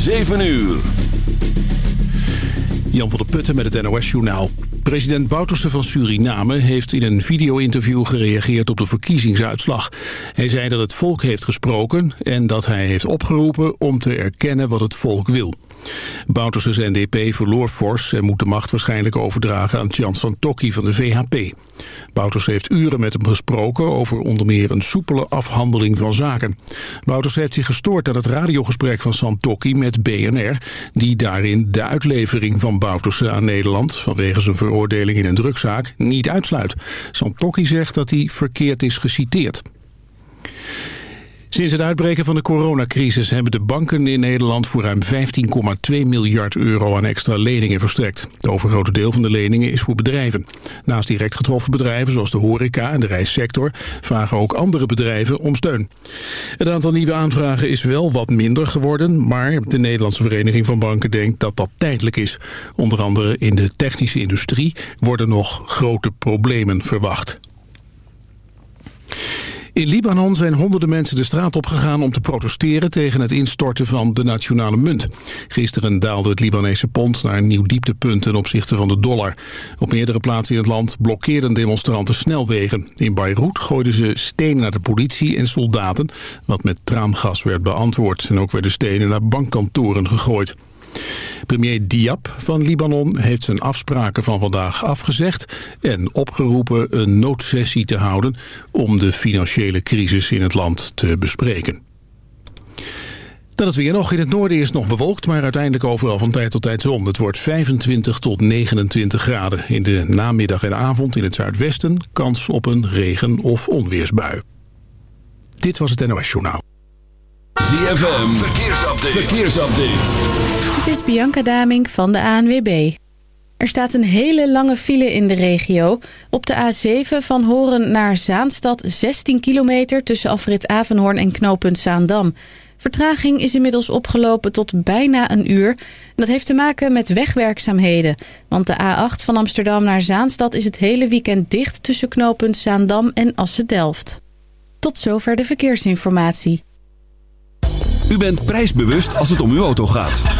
7 uur. Jan van der Putten met het NOS-journaal. President Bouterse van Suriname heeft in een video-interview gereageerd op de verkiezingsuitslag. Hij zei dat het volk heeft gesproken en dat hij heeft opgeroepen om te erkennen wat het volk wil. Bouterse's NDP verloor fors en moet de macht waarschijnlijk overdragen aan Tjans van Tokki van de VHP. Bouters heeft uren met hem gesproken over onder meer een soepele afhandeling van zaken. Bouters heeft zich gestoord aan het radiogesprek van Santokki met BNR... die daarin de uitlevering van Bouterse aan Nederland... vanwege zijn veroordeling in een drugzaak niet uitsluit. Santokki zegt dat hij verkeerd is geciteerd. Sinds het uitbreken van de coronacrisis hebben de banken in Nederland voor ruim 15,2 miljard euro aan extra leningen verstrekt. Het overgrote deel van de leningen is voor bedrijven. Naast direct getroffen bedrijven zoals de horeca en de reissector vragen ook andere bedrijven om steun. Het aantal nieuwe aanvragen is wel wat minder geworden, maar de Nederlandse Vereniging van Banken denkt dat dat tijdelijk is. Onder andere in de technische industrie worden nog grote problemen verwacht. In Libanon zijn honderden mensen de straat opgegaan om te protesteren tegen het instorten van de nationale munt. Gisteren daalde het Libanese pond naar een nieuw dieptepunt ten opzichte van de dollar. Op meerdere plaatsen in het land blokkeerden demonstranten snelwegen. In Beirut gooiden ze stenen naar de politie en soldaten, wat met traangas werd beantwoord. En ook werden stenen naar bankkantoren gegooid. Premier Diab van Libanon heeft zijn afspraken van vandaag afgezegd... en opgeroepen een noodsessie te houden om de financiële crisis in het land te bespreken. Dan het weer nog. In het noorden is nog bewolkt, maar uiteindelijk overal van tijd tot tijd zon. Het wordt 25 tot 29 graden. In de namiddag en avond in het zuidwesten kans op een regen- of onweersbui. Dit was het NOS Journaal. ZFM, verkeersupdate. verkeersupdate. Dit is Bianca Damink van de ANWB. Er staat een hele lange file in de regio. Op de A7 van Horen naar Zaanstad 16 kilometer tussen afrit Avenhoorn en knooppunt Zaandam. Vertraging is inmiddels opgelopen tot bijna een uur. Dat heeft te maken met wegwerkzaamheden. Want de A8 van Amsterdam naar Zaanstad is het hele weekend dicht tussen knooppunt Zaandam en Assen-Delft. Tot zover de verkeersinformatie. U bent prijsbewust als het om uw auto gaat.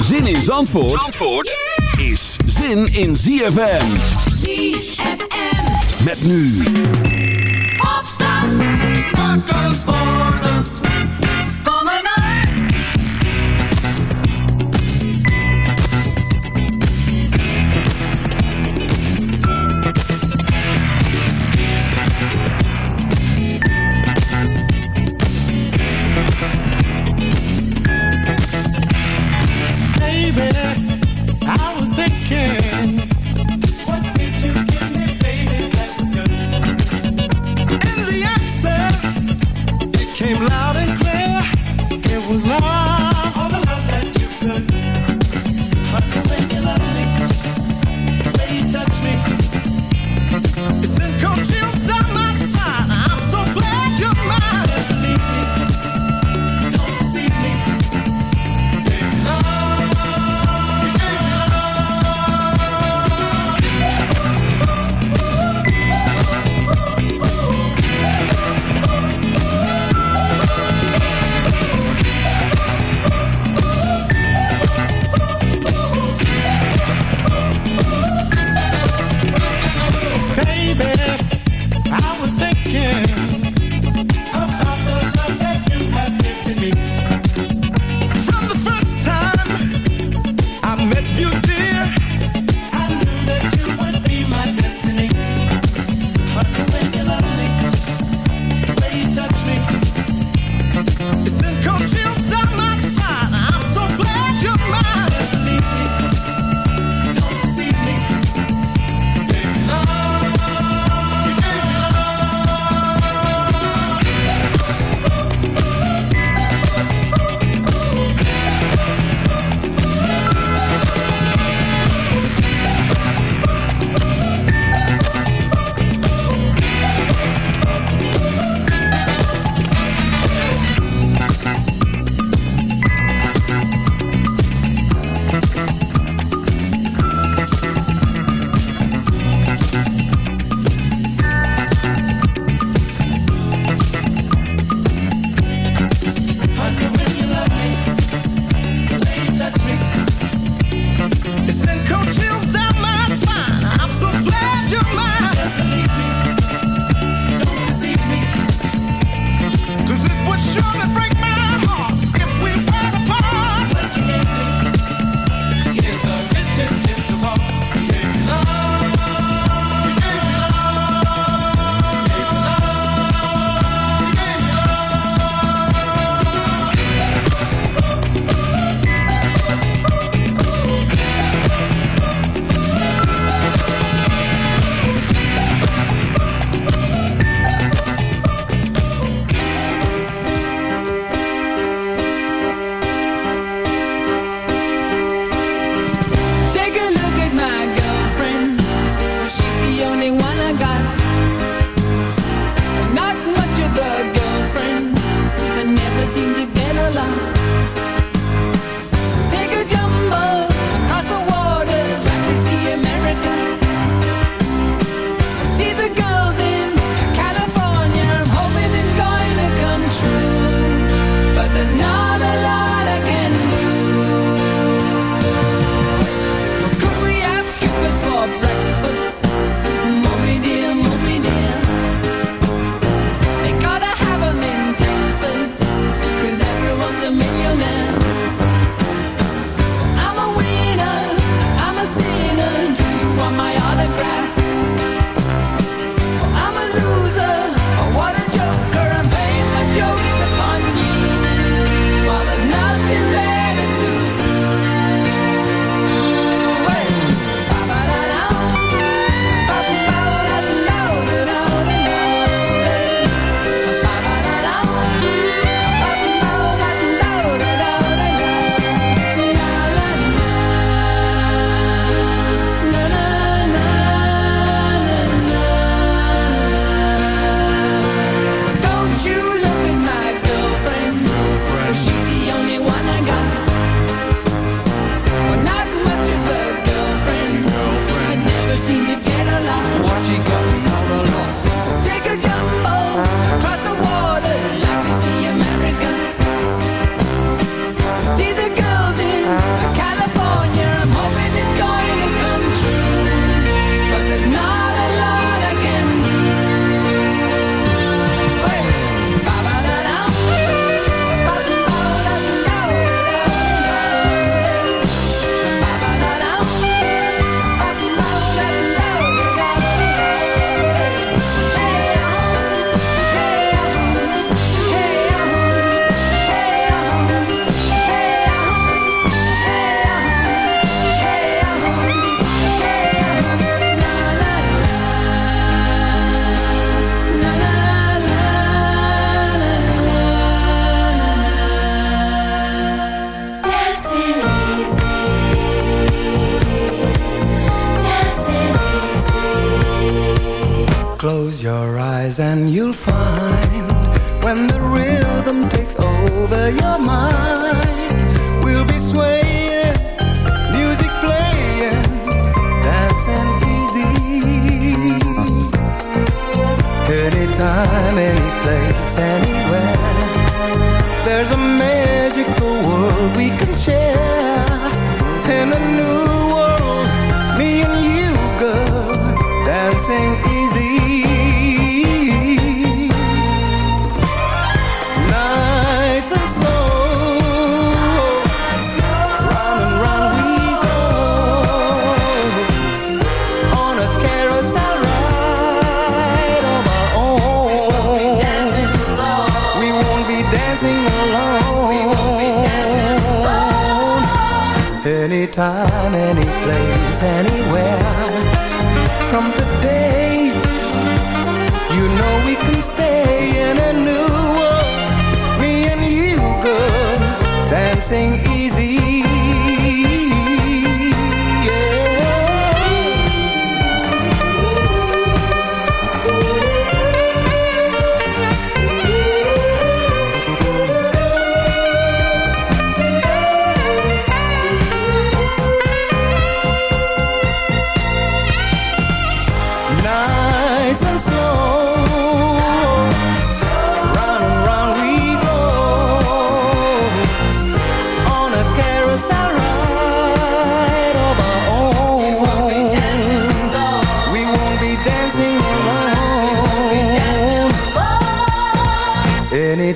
Zin in Zandvoort, Zandvoort is zin in ZFM. ZFM. Met nu Opstand.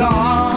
star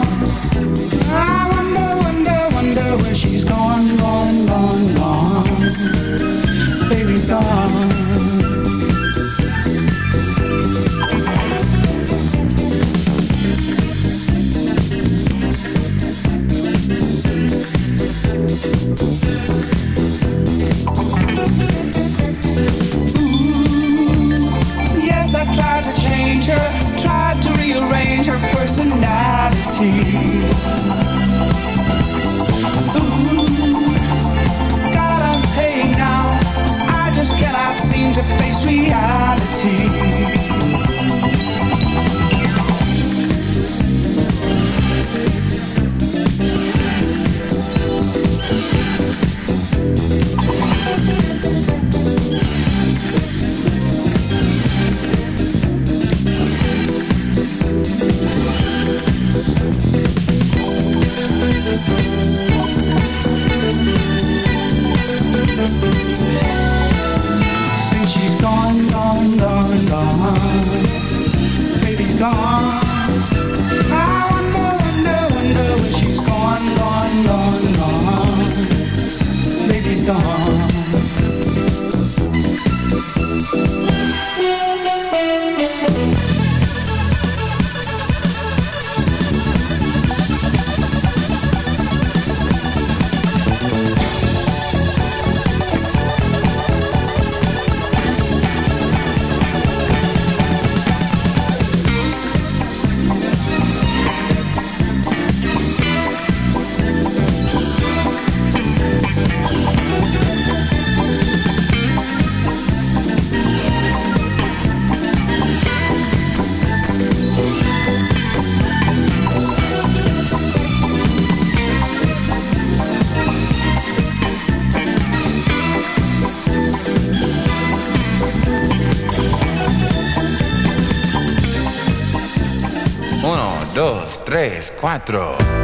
3, 4.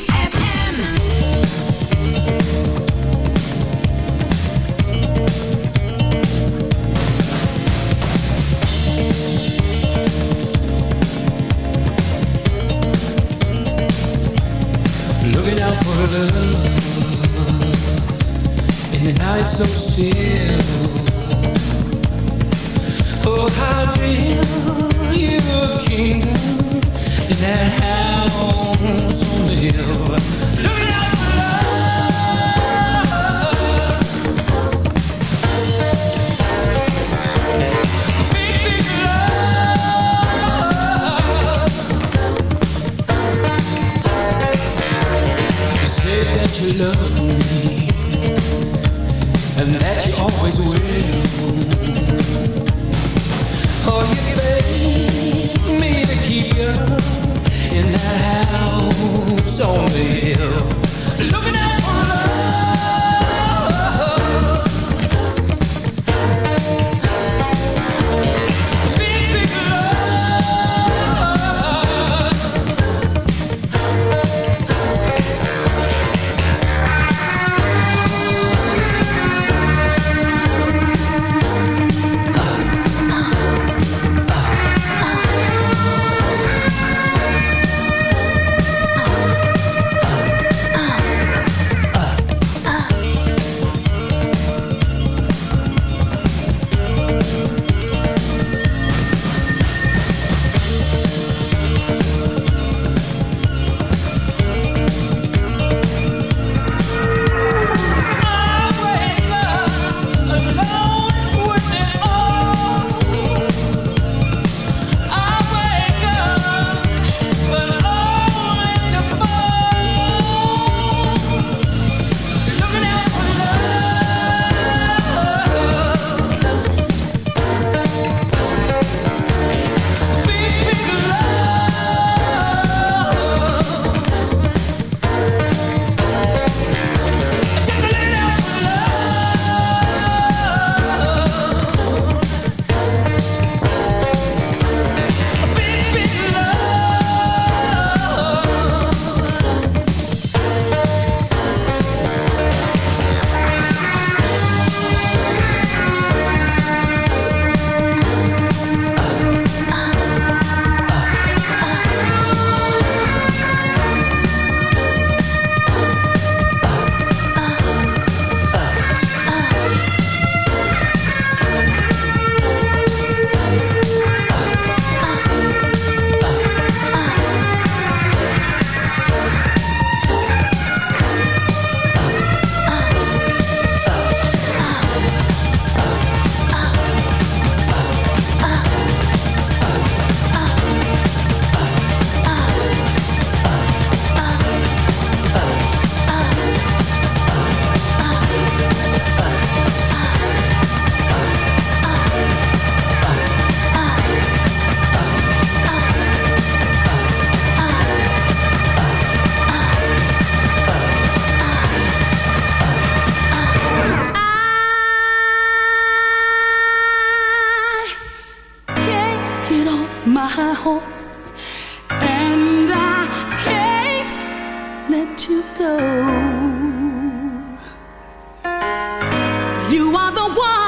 You are the one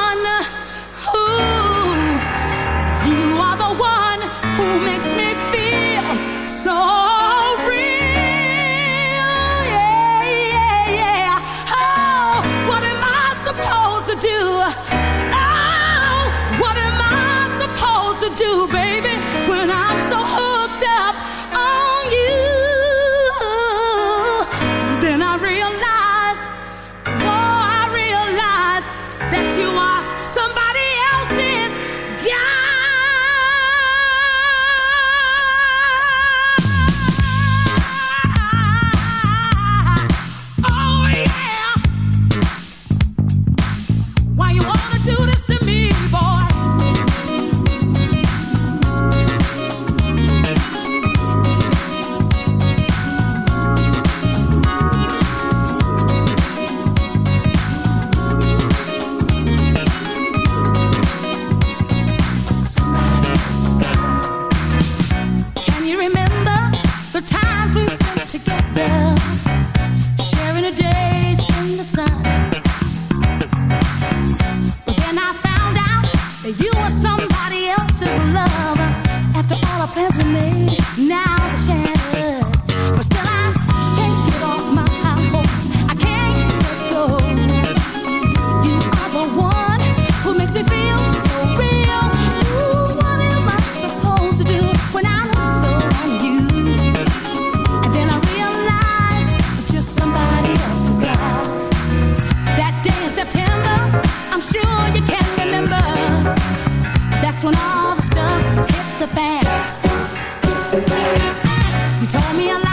You told me a lot.